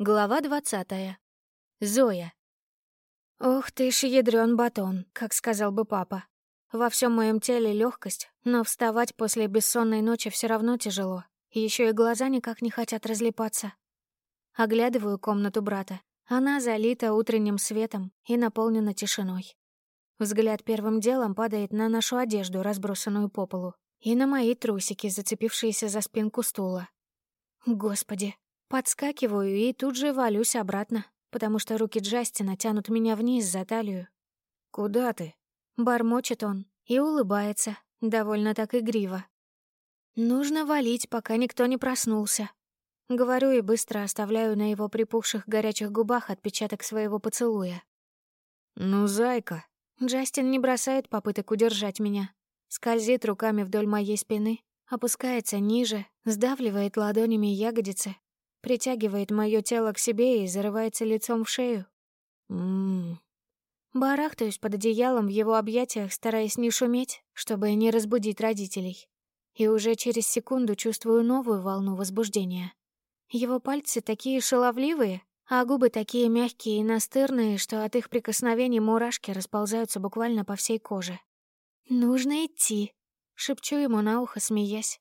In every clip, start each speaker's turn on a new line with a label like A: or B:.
A: Глава двадцатая. Зоя. Ох ты ж ядрён батон, как сказал бы папа. Во всем моем теле легкость, но вставать после бессонной ночи все равно тяжело. Еще и глаза никак не хотят разлипаться. Оглядываю комнату брата. Она залита утренним светом и наполнена тишиной. Взгляд первым делом падает на нашу одежду, разбросанную по полу, и на мои трусики, зацепившиеся за спинку стула. Господи, Подскакиваю и тут же валюсь обратно, потому что руки Джастина тянут меня вниз за талию.
B: «Куда ты?»
A: — бормочет он и улыбается, довольно так игриво. «Нужно валить, пока никто не проснулся». Говорю и быстро оставляю на его припухших горячих губах отпечаток своего поцелуя.
B: «Ну, зайка!»
A: Джастин не бросает попыток удержать меня. Скользит руками вдоль моей спины, опускается ниже, сдавливает ладонями ягодицы, притягивает мое тело к себе и зарывается лицом в шею.
B: Ммм.
A: Барахтаюсь под одеялом в его объятиях, стараясь не шуметь, чтобы не разбудить родителей. И уже через секунду чувствую новую волну возбуждения. Его пальцы такие шаловливые, а губы такие мягкие и настырные, что от их прикосновений мурашки расползаются буквально по всей коже. «Нужно идти», — шепчу ему на ухо, смеясь.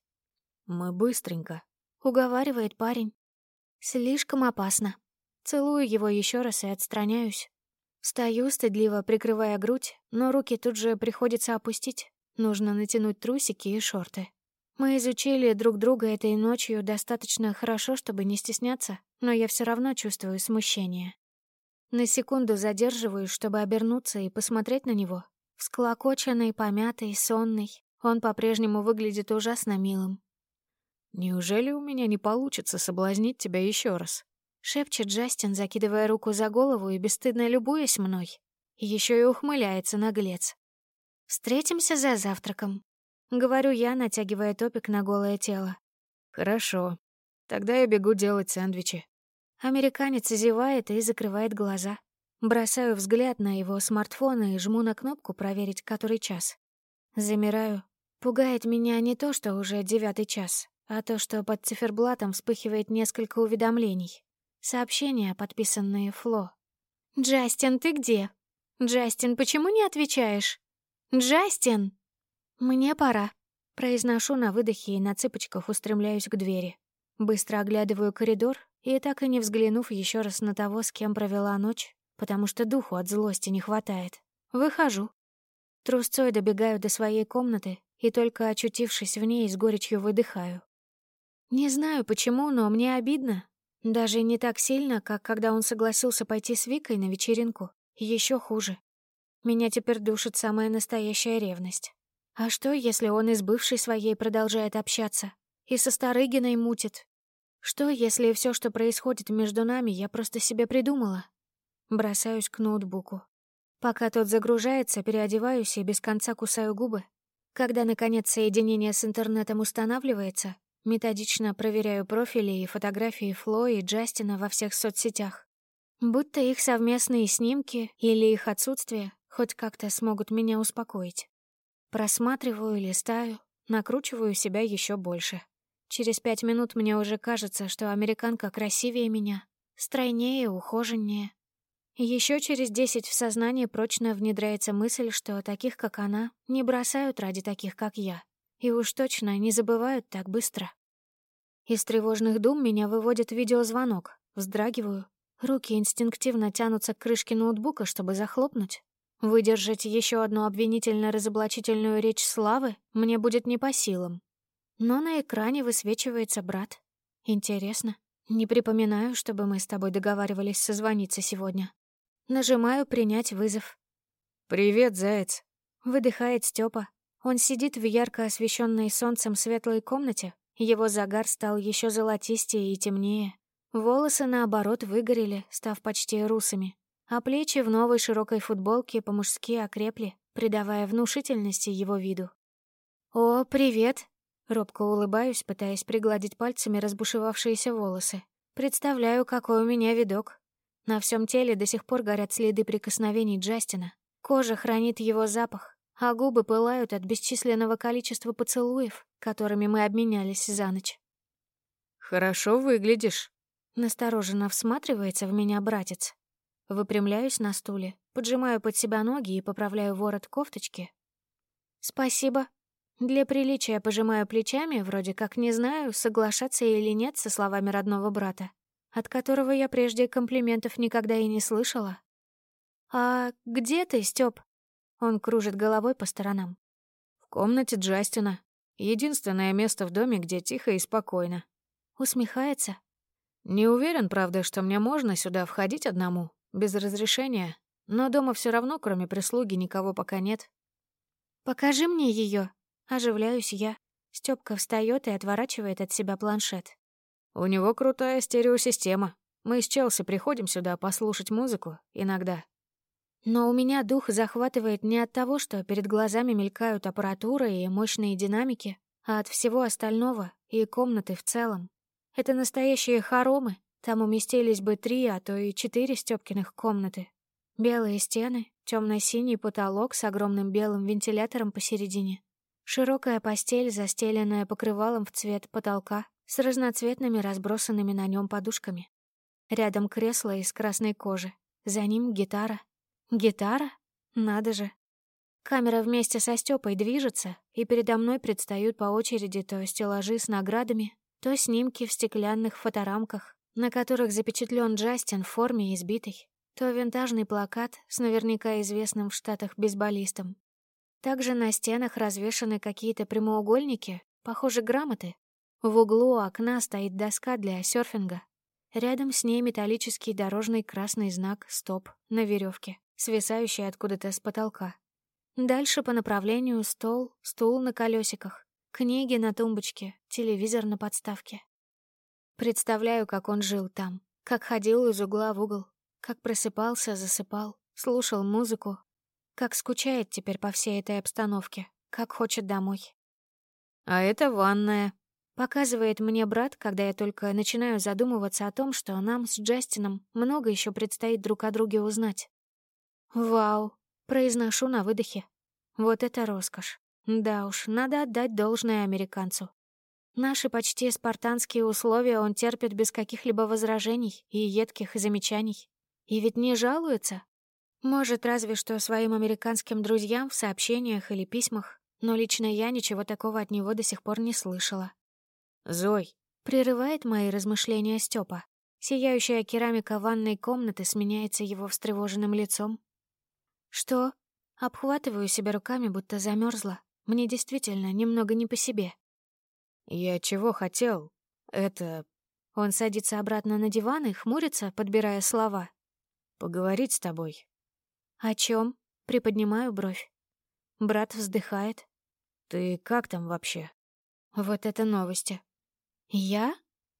B: «Мы быстренько», —
A: уговаривает парень. Слишком опасно. Целую его еще раз и отстраняюсь. Стою, стыдливо прикрывая грудь, но руки тут же приходится опустить. Нужно натянуть трусики и шорты. Мы изучили друг друга этой ночью достаточно хорошо, чтобы не стесняться, но я все равно чувствую смущение. На секунду задерживаюсь, чтобы обернуться и посмотреть на него. Всклокоченный, помятый, сонный. Он по-прежнему выглядит ужасно милым.
B: «Неужели у меня не получится соблазнить тебя еще раз?»
A: — шепчет Джастин, закидывая руку за голову и бесстыдно любуясь мной. Еще и ухмыляется наглец. «Встретимся за завтраком», — говорю я, натягивая топик на голое тело.
B: «Хорошо. Тогда я бегу делать сэндвичи».
A: Американец зевает и закрывает глаза. Бросаю взгляд на его смартфон и жму на кнопку проверить, который час. Замираю. Пугает меня не то, что уже девятый час, а то, что под циферблатом вспыхивает несколько уведомлений. Сообщения, подписанные Фло. «Джастин, ты где? Джастин, почему не отвечаешь? Джастин!» «Мне пора», — произношу на выдохе и на цыпочках устремляюсь к двери. Быстро оглядываю коридор и, так и не взглянув еще раз на того, с кем провела ночь, потому что духу от злости не хватает, выхожу. Трусцой добегаю до своей комнаты и, только очутившись в ней, с горечью выдыхаю. Не знаю почему, но мне обидно. Даже не так сильно, как когда он согласился пойти с Викой на вечеринку. Еще хуже. Меня теперь душит самая настоящая ревность. А что, если он и с бывшей своей продолжает общаться? И со Старыгиной мутит? Что, если все, что происходит между нами, я просто себе придумала? Бросаюсь к ноутбуку. Пока тот загружается, переодеваюсь и без конца кусаю губы. Когда, наконец, соединение с интернетом устанавливается, Методично проверяю профили и фотографии Фло и Джастина во всех соцсетях. Будто их совместные снимки или их отсутствие хоть как-то смогут меня успокоить. Просматриваю, листаю, накручиваю себя еще больше. Через пять минут мне уже кажется, что американка красивее меня, стройнее, ухоженнее. Еще через десять в сознание прочно внедряется мысль, что таких, как она, не бросают ради таких, как я. И уж точно не забывают так быстро. Из тревожных дум меня выводит видеозвонок. Вздрагиваю. Руки инстинктивно тянутся к крышке ноутбука, чтобы захлопнуть. Выдержать еще одну обвинительно-разоблачительную речь Славы мне будет не по силам. Но на экране высвечивается брат. Интересно. Не припоминаю, чтобы мы с тобой договаривались созвониться сегодня. Нажимаю «Принять вызов».
B: «Привет, заяц», —
A: выдыхает Степа. Он сидит в ярко освещенной солнцем светлой комнате, его загар стал еще золотистее и темнее. Волосы, наоборот, выгорели, став почти русыми, а плечи в новой широкой футболке по-мужски окрепли, придавая внушительности его виду. «О, привет!» Робко улыбаюсь, пытаясь пригладить пальцами разбушевавшиеся волосы. Представляю, какой у меня видок. На всем теле до сих пор горят следы прикосновений Джастина. Кожа хранит его запах, а губы пылают от бесчисленного количества поцелуев, которыми мы обменялись за ночь.
B: «Хорошо выглядишь», —
A: Настороженно всматривается в меня братец. Выпрямляюсь на стуле, поджимаю под себя ноги и поправляю ворот кофточки. «Спасибо». Для приличия пожимаю плечами, вроде как не знаю, соглашаться или нет со словами родного брата, от которого я прежде комплиментов никогда и не слышала. «А где ты, Стёп?» Он кружит головой по сторонам.
B: «В комнате Джастина. Единственное место в доме, где тихо и спокойно».
A: Усмехается.
B: «Не уверен, правда, что мне можно сюда входить одному, без разрешения, но дома все равно, кроме прислуги, никого пока нет».
A: «Покажи мне ее. Оживляюсь я. Стёпка встает и отворачивает от себя планшет.
B: «У него крутая стереосистема. Мы с Челси приходим сюда послушать музыку иногда,
A: но у меня дух захватывает не от того, что перед глазами мелькают аппаратура и мощные динамики, а от всего остального и комнаты в целом. Это настоящие хоромы, там уместились бы три, а то и четыре Стёпкиных комнаты. Белые стены, темно синий потолок с огромным белым вентилятором посередине. Широкая постель, застеленная покрывалом в цвет потолка, с разноцветными разбросанными на нем подушками. Рядом кресло из красной кожи, за ним гитара, Гитара? Надо же. Камера вместе со Стёпой движется, и передо мной предстают по очереди то стеллажи с наградами, то снимки в стеклянных фоторамках, на которых запечатлен Джастин в форме избитый, то винтажный плакат с наверняка известным в Штатах бейсболистом. Также на стенах развешаны какие-то прямоугольники, похоже, грамоты. В углу окна стоит доска для серфинга. Рядом с ней металлический дорожный красный знак «Стоп» на веревке свисающий откуда-то с потолка. Дальше по направлению стол, стул на колесиках, книги на тумбочке, телевизор на подставке. Представляю, как он жил там, как ходил из угла в угол, как просыпался, засыпал, слушал музыку, как скучает теперь по всей этой обстановке, как хочет домой.
B: «А это ванная», —
A: показывает мне брат, когда я только начинаю задумываться о том, что нам с Джастином много еще предстоит друг о друге узнать. «Вау!» — произношу на выдохе. Вот это роскошь. Да уж, надо отдать должное американцу. Наши почти спартанские условия он терпит без каких-либо возражений и едких замечаний. И ведь не жалуется. Может, разве что своим американским друзьям в сообщениях или письмах, но лично я ничего такого от него до сих пор не слышала.
B: «Зой!»
A: — прерывает мои размышления Степа. Сияющая керамика ванной комнаты сменяется его встревоженным лицом, «Что?» Обхватываю себя руками, будто замерзла. Мне действительно немного не по себе.
B: «Я чего хотел? Это...»
A: Он садится обратно на диван и хмурится, подбирая слова.
B: «Поговорить с тобой».
A: «О чем? Приподнимаю бровь. Брат вздыхает.
B: «Ты как там вообще?»
A: Вот это новости. «Я?»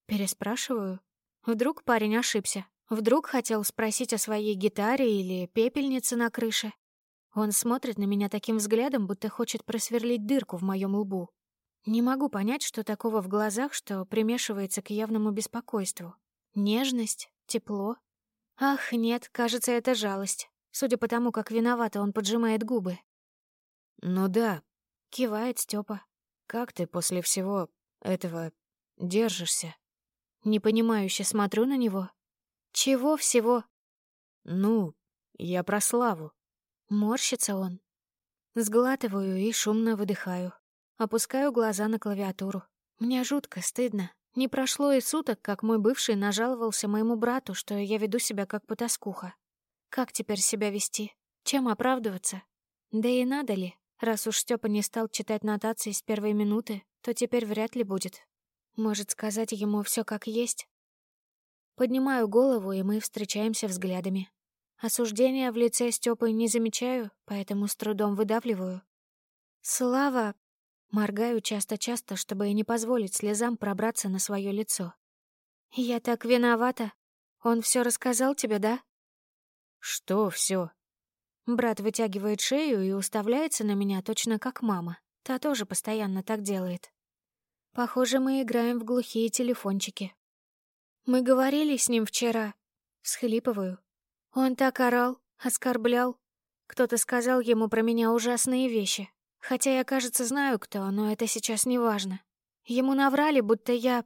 A: Переспрашиваю. Вдруг парень ошибся. Вдруг хотел спросить о своей гитаре или пепельнице на крыше. Он смотрит на меня таким взглядом, будто хочет просверлить дырку в моем лбу. Не могу понять, что такого в глазах, что примешивается к явному беспокойству. Нежность, тепло. Ах, нет, кажется, это жалость. Судя по тому, как виновато он поджимает губы.
B: «Ну да», —
A: кивает Степа.
B: «Как ты после всего этого держишься?»
A: Непонимающе смотрю на него, чего всего?
B: Ну, я про славу.
A: Морщится он. Сглатываю и шумно выдыхаю. Опускаю глаза на клавиатуру. Мне жутко стыдно. Не прошло и суток, как мой бывший нажаловался моему брату, что я веду себя как потаскуха. Как теперь себя вести? Чем оправдываться? Да и надо ли? Раз уж Степа не стал читать нотации с первой минуты, то теперь вряд ли будет. Может, сказать ему все как есть? Поднимаю голову, и мы встречаемся взглядами. Осуждения в лице Стёпы не замечаю, поэтому с трудом выдавливаю. «Слава!» Моргаю часто-часто, чтобы не позволить слезам пробраться на свое лицо. «Я так виновата. Он все рассказал тебе, да?»
B: «Что все?
A: Брат вытягивает шею и уставляется на меня точно как мама. Та тоже постоянно так делает. Похоже, мы играем в глухие телефончики. Мы говорили с ним вчера. Схлипываю. Он так орал, оскорблял. Кто-то сказал ему про меня ужасные вещи. Хотя я, кажется, знаю кто, но это сейчас не важно. Ему наврали, будто я...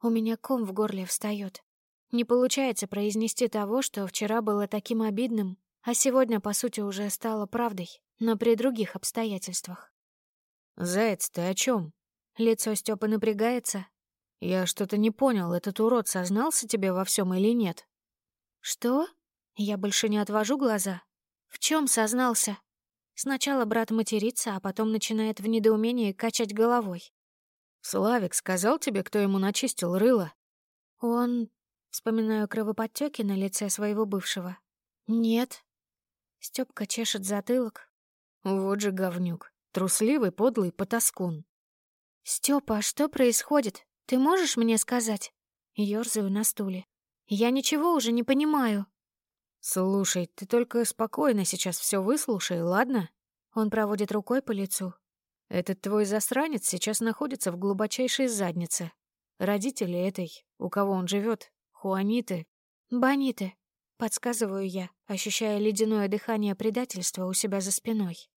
A: У меня ком в горле встает. Не получается произнести того, что вчера было таким обидным, а сегодня, по сути, уже стало правдой, но при других обстоятельствах.
B: «Заяц, ты о чем?
A: Лицо Степы напрягается.
B: «Я что-то не понял, этот урод сознался тебе во всем или нет?»
A: «Что?» Я больше не отвожу глаза. «В чем сознался?» Сначала брат матерится, а потом начинает в недоумении качать головой.
B: «Славик сказал тебе, кто ему начистил рыло?»
A: «Он...» Вспоминаю кровоподтеки на лице своего бывшего. «Нет». Стёпка чешет затылок.
B: «Вот же говнюк. Трусливый, подлый потаскун».
A: «Стёпа, а что происходит? Ты можешь мне сказать?» Ёрзаю на стуле. «Я ничего уже не понимаю».
B: «Слушай, ты только спокойно сейчас все выслушай, ладно?»
A: Он проводит рукой по лицу.
B: «Этот твой засранец сейчас находится в глубочайшей заднице. Родители этой, у кого он живет, Хуаниты.
A: Бониты. Подсказываю я, ощущая ледяное дыхание предательства у себя за спиной.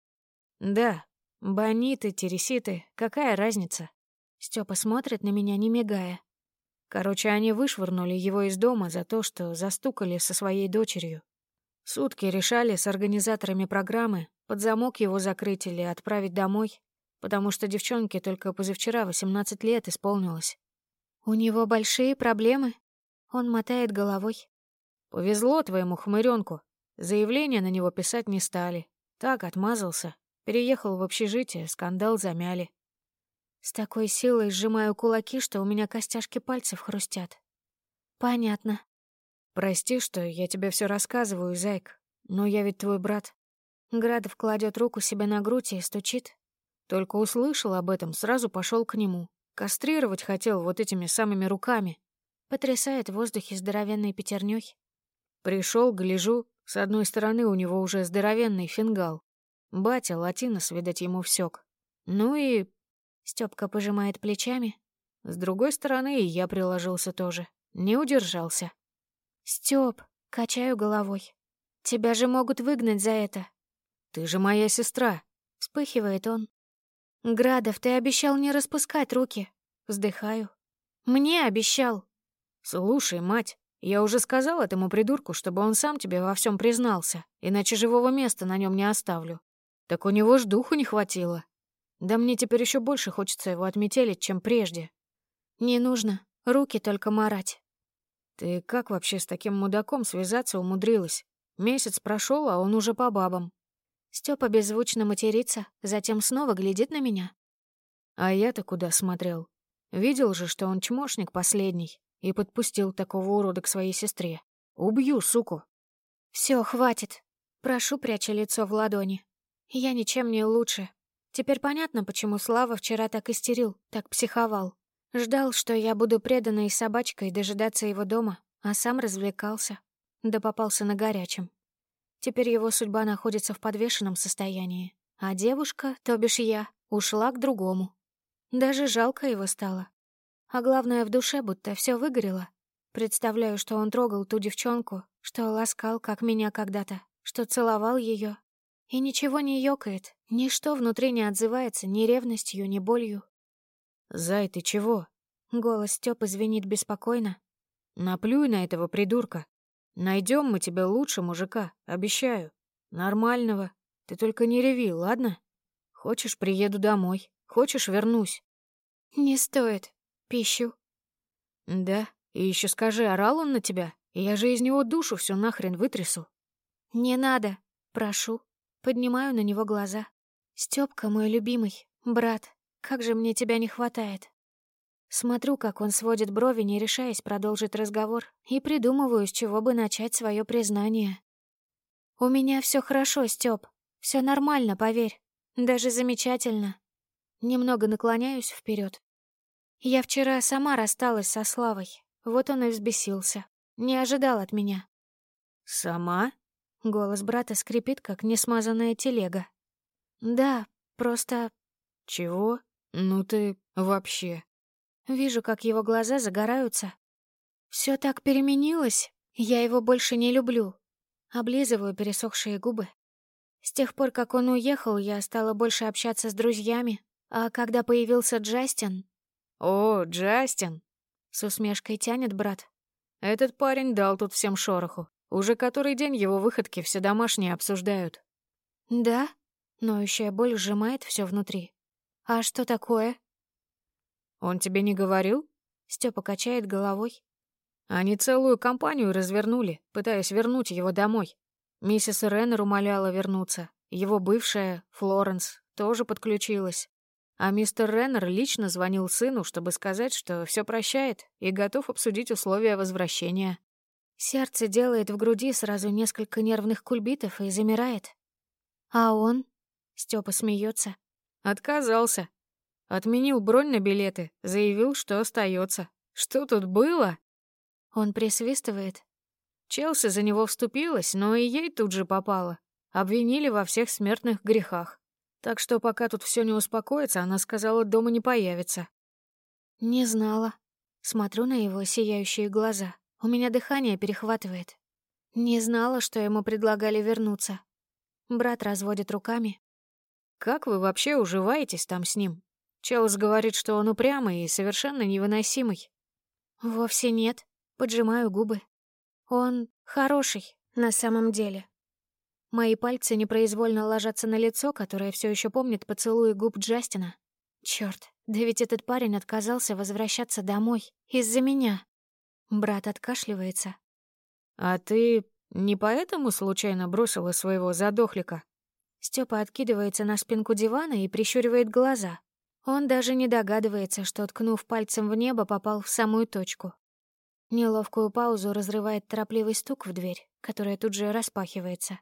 B: Да, бониты, тереситы, какая разница?
A: Степа смотрит на меня, не мигая.
B: Короче, они вышвырнули его из дома за то, что застукали со своей дочерью. Сутки решали с организаторами программы под замок его закрыть или отправить домой, потому что девчонке только позавчера 18 лет исполнилось.
A: «У него большие проблемы?» Он мотает головой.
B: «Повезло твоему хмыренку. Заявление на него писать не стали. Так отмазался. Переехал в общежитие, скандал замяли.
A: С такой силой сжимаю кулаки, что у меня костяшки пальцев хрустят. Понятно.
B: Прости, что я тебе все рассказываю, зайк, но я ведь твой брат.
A: Градов кладет руку себе на грудь и стучит.
B: Только услышал об этом, сразу пошел к нему. Кастрировать хотел вот этими самыми руками.
A: Потрясает в воздухе здоровенной пятерней.
B: Пришел, гляжу, с одной стороны у него уже здоровенный фингал. Батя латинос, видать, ему всёк. Ну и
A: Стёпка пожимает плечами.
B: С другой стороны, и я приложился тоже. Не удержался.
A: Стёп, качаю головой. Тебя же могут выгнать за это.
B: Ты же моя сестра.
A: Вспыхивает он. Градов, ты обещал не распускать руки. Вздыхаю. Мне обещал.
B: Слушай, мать, я уже сказал этому придурку, чтобы он сам тебе во всем признался, иначе живого места на нем не оставлю. Так у него ж духу не хватило. Да мне теперь еще больше хочется его отметелить, чем прежде.
A: Не нужно, руки только марать.
B: Ты как вообще с таким мудаком связаться умудрилась? Месяц прошел, а он уже по бабам.
A: Степа беззвучно матерится, затем снова глядит на меня.
B: А я-то куда смотрел? Видел же, что он чмошник последний и подпустил такого урода к своей сестре. Убью, суку.
A: Все, хватит. Прошу, пряча лицо в ладони. Я ничем не лучше, Теперь понятно, почему Слава вчера так истерил, так психовал. Ждал, что я буду преданной собачкой дожидаться его дома, а сам развлекался. Да попался на горячем. Теперь его судьба находится в подвешенном состоянии, а девушка, то бишь я, ушла к другому. Даже жалко его стало. А главное, в душе будто все выгорело. Представляю, что он трогал ту девчонку, что ласкал, как меня когда-то, что целовал ее, и ничего не ёкает, ничто внутри не отзывается ни ревностью, ни болью.
B: «Зай, ты чего?»
A: Голос Стёпы звенит беспокойно.
B: «Наплюй на этого придурка. Найдем мы тебе лучше мужика, обещаю. Нормального. Ты только не реви, ладно? Хочешь, приеду домой. Хочешь, вернусь».
A: «Не стоит. Пищу».
B: «Да, и еще скажи, орал он на тебя? Я же из него душу всю нахрен вытрясу».
A: «Не надо. Прошу». Поднимаю на него глаза. Стёпка, мой любимый, брат, как же мне тебя не хватает. Смотрю, как он сводит брови, не решаясь продолжить разговор, и придумываю, с чего бы начать свое признание. «У меня все хорошо, Стёп. Все нормально, поверь. Даже замечательно». Немного наклоняюсь вперед. Я вчера сама рассталась со Славой. Вот он и взбесился. Не ожидал от меня.
B: «Сама?»
A: Голос брата скрипит, как несмазанная телега. «Да, просто...»
B: «Чего? Ну ты вообще...»
A: Вижу, как его глаза загораются. Все так переменилось, я его больше не люблю. Облизываю пересохшие губы. С тех пор, как он уехал, я стала больше общаться с друзьями, а когда появился Джастин...
B: «О, Джастин!»
A: — с усмешкой тянет брат.
B: Этот парень дал тут всем шороху. Уже который день его выходки все домашние обсуждают.
A: Да? Ноющая боль сжимает все внутри. А что такое?
B: Он тебе не говорил?
A: Степа качает головой.
B: Они целую компанию развернули, пытаясь вернуть его домой. Миссис Реннер умоляла вернуться. Его бывшая, Флоренс, тоже подключилась. А мистер Реннер лично звонил сыну, чтобы сказать, что все прощает и готов обсудить условия возвращения.
A: Сердце делает в груди сразу несколько нервных кульбитов и замирает. А он? Степа смеется.
B: Отказался. Отменил бронь на билеты, заявил, что остается. Что тут было?
A: Он присвистывает.
B: Челси за него вступилась, но и ей тут же попало. Обвинили во всех смертных грехах. Так что пока тут все не успокоится, она сказала, дома не появится.
A: Не знала. Смотрю на его сияющие глаза. У меня дыхание перехватывает. Не знала, что ему предлагали вернуться. Брат разводит руками.
B: «Как вы вообще уживаетесь там с ним? Челс говорит, что он упрямый и совершенно невыносимый».
A: «Вовсе нет. Поджимаю губы. Он хороший, на самом деле. Мои пальцы непроизвольно ложатся на лицо, которое все еще помнит поцелуи губ Джастина. Черт, да ведь этот парень отказался возвращаться домой из-за меня. Брат откашливается.
B: «А ты не поэтому случайно бросила своего задохлика?»
A: Степа откидывается на спинку дивана и прищуривает глаза. Он даже не догадывается, что, ткнув пальцем в небо, попал в самую точку. Неловкую паузу разрывает торопливый стук в дверь, которая тут же распахивается.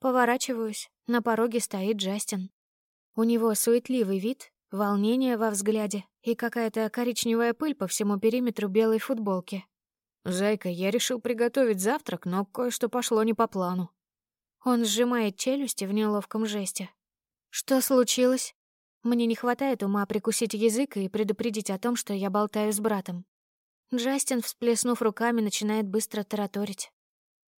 A: Поворачиваюсь, на пороге стоит Джастин. У него суетливый вид, волнение во взгляде и какая-то коричневая пыль по всему периметру белой футболки.
B: «Зайка, я решил приготовить завтрак, но кое-что пошло не по плану».
A: Он сжимает челюсти в неловком жесте. «Что случилось?» Мне не хватает ума прикусить язык и предупредить о том, что я болтаю с братом. Джастин, всплеснув руками, начинает быстро тараторить.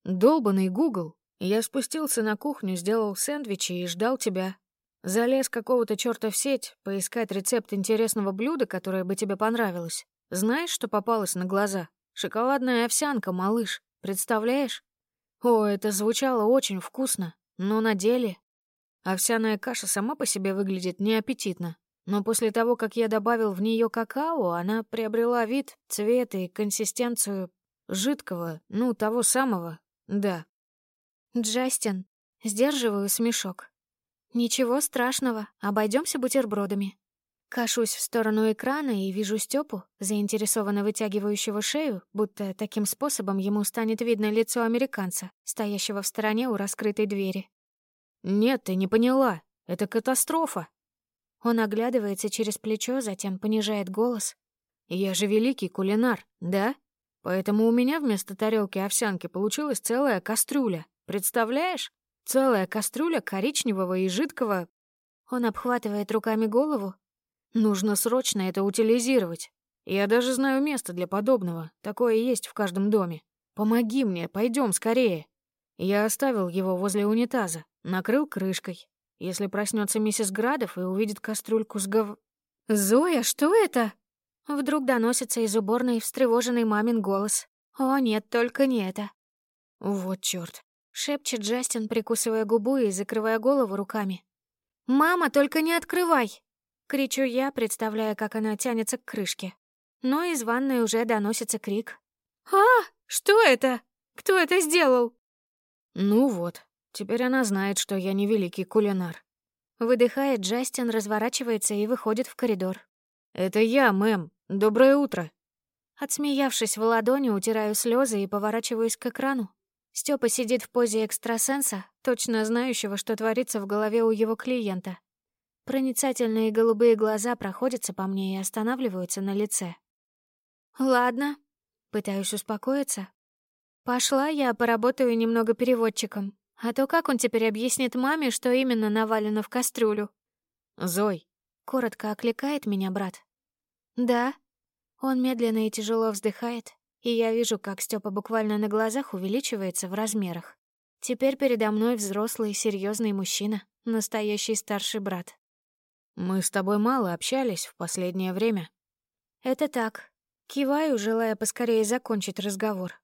B: «Долбанный Гугл! Я спустился на кухню, сделал сэндвичи и ждал тебя. Залез какого-то чёрта в сеть, поискать рецепт интересного блюда, которое бы тебе понравилось. Знаешь, что попалось на глаза? Шоколадная овсянка, малыш. Представляешь? О, это звучало очень вкусно, но на деле... Овсяная каша сама по себе выглядит неаппетитно, но после того, как я добавил в нее какао, она приобрела вид, цвет и консистенцию жидкого, ну, того самого, да.
A: Джастин, сдерживаю смешок. Ничего страшного, обойдемся бутербродами. Кашусь в сторону экрана и вижу Степу, заинтересованно вытягивающего шею, будто таким способом ему станет видно лицо американца, стоящего в стороне у раскрытой двери.
B: «Нет, ты не поняла. Это катастрофа.
A: Он оглядывается через плечо, затем понижает голос.
B: «Я же великий кулинар, да? Поэтому у меня вместо тарелки овсянки получилась целая кастрюля. Представляешь? Целая кастрюля коричневого и жидкого...»
A: Он обхватывает руками голову.
B: «Нужно срочно это утилизировать. Я даже знаю место для подобного. Такое есть в каждом доме. Помоги мне, пойдем скорее». Я оставил его возле унитаза, накрыл крышкой, если проснется миссис Градов и увидит кастрюльку с гов...
A: «Зоя, что это?» Вдруг доносится из уборной встревоженный мамин голос. «О, нет, только не это».
B: «Вот чёрт», —
A: шепчет Джастин, прикусывая губу и закрывая голову руками. «Мама, только не открывай!» — кричу я, представляя, как она тянется к крышке. Но из ванной уже доносится крик. «А, что это? Кто это сделал?»
B: «Ну вот, Теперь она знает, что я не великий кулинар.
A: Выдыхает Джастин, разворачивается и выходит в коридор.
B: «Это я, мэм. Доброе утро».
A: Отсмеявшись в ладони, утираю слезы и поворачиваюсь к экрану. Степа сидит в позе экстрасенса, точно знающего, что творится в голове у его клиента. Проницательные голубые глаза проходятся по мне и останавливаются на лице. «Ладно», — пытаюсь успокоиться. «Пошла я поработаю немного переводчиком. А то как он теперь объяснит маме, что именно навалено в кастрюлю?
B: «Зой!»
A: — коротко окликает меня брат. «Да?» Он медленно и тяжело вздыхает, и я вижу, как Степа буквально на глазах увеличивается в размерах. Теперь передо мной взрослый серьезный мужчина, настоящий старший брат.
B: «Мы с тобой мало общались в последнее время».
A: «Это так». Киваю, желая поскорее закончить разговор.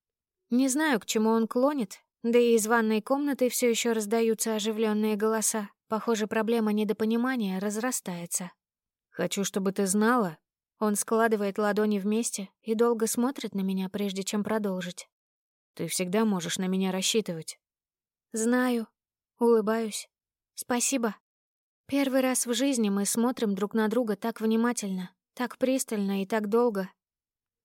A: Не знаю, к чему он клонит, да и из ванной комнаты все еще раздаются оживленные голоса. Похоже, проблема недопонимания разрастается.
B: «Хочу, чтобы ты знала...»
A: Он складывает ладони вместе и долго смотрит на меня, прежде чем продолжить.
B: «Ты всегда можешь на меня рассчитывать».
A: «Знаю». Улыбаюсь. «Спасибо». Первый раз в жизни мы смотрим друг на друга так внимательно, так пристально и так долго.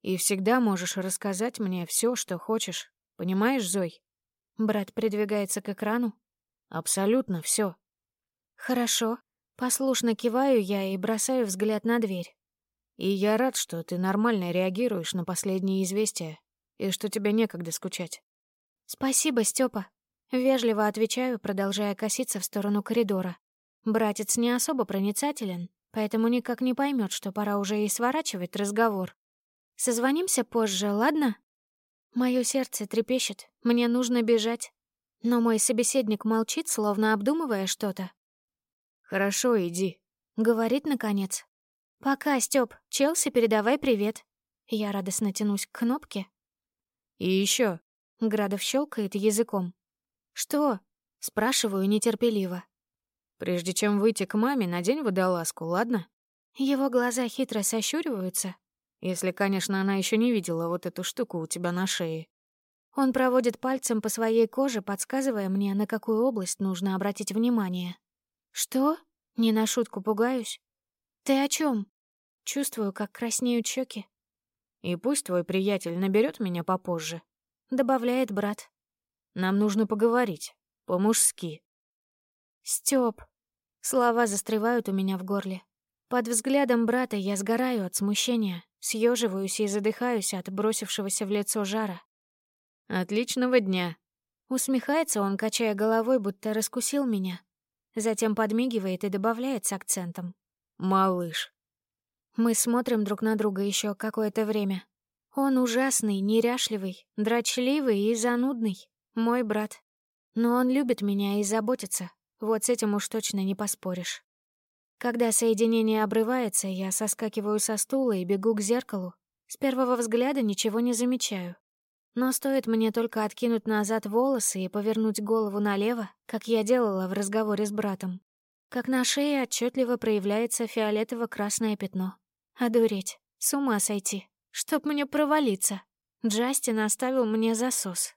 B: И всегда можешь рассказать мне все, что хочешь. Понимаешь, Зой?
A: Брат придвигается к экрану.
B: Абсолютно все.
A: Хорошо. Послушно киваю я и бросаю взгляд на дверь.
B: И я рад, что ты нормально реагируешь на последние известия, и что тебе некогда скучать.
A: Спасибо, Степа. Вежливо отвечаю, продолжая коситься в сторону коридора. Братец не особо проницателен, поэтому никак не поймет, что пора уже и сворачивать разговор. Созвонимся позже, ладно? Мое сердце трепещет, мне нужно бежать. Но мой собеседник молчит, словно обдумывая что-то.
B: «Хорошо, иди», —
A: говорит наконец. «Пока, Стёп. Челси, передавай привет». Я радостно тянусь к кнопке.
B: «И еще.
A: Градов щелкает языком. «Что?» — спрашиваю нетерпеливо.
B: «Прежде чем выйти к маме, надень водолазку, ладно?»
A: Его глаза хитро сощуриваются.
B: Если, конечно, она еще не видела вот эту штуку у тебя на шее.
A: Он проводит пальцем по своей коже, подсказывая мне, на какую область нужно обратить внимание. «Что?» Не на шутку пугаюсь. «Ты о чем? Чувствую, как краснеют щеки.
B: «И пусть твой приятель наберет меня попозже», —
A: добавляет брат.
B: «Нам нужно поговорить. По-мужски».
A: «Стёп». Слова застревают у меня в горле. Под взглядом брата я сгораю от смущения, съеживаюсь и задыхаюсь от бросившегося в лицо жара.
B: «Отличного дня!»
A: Усмехается он, качая головой, будто раскусил меня. Затем подмигивает и добавляет с акцентом.
B: «Малыш».
A: Мы смотрим друг на друга еще какое-то время. Он ужасный, неряшливый, дрочливый и занудный. Мой брат. Но он любит меня и заботится. Вот с этим уж точно не поспоришь. Когда соединение обрывается, я соскакиваю со стула и бегу к зеркалу. С первого взгляда ничего не замечаю. Но стоит мне только откинуть назад волосы и повернуть голову налево, как я делала в разговоре с братом, как на шее отчетливо проявляется фиолетово-красное пятно. Одуреть, с ума сойти, чтоб мне провалиться. Джастин оставил мне засос.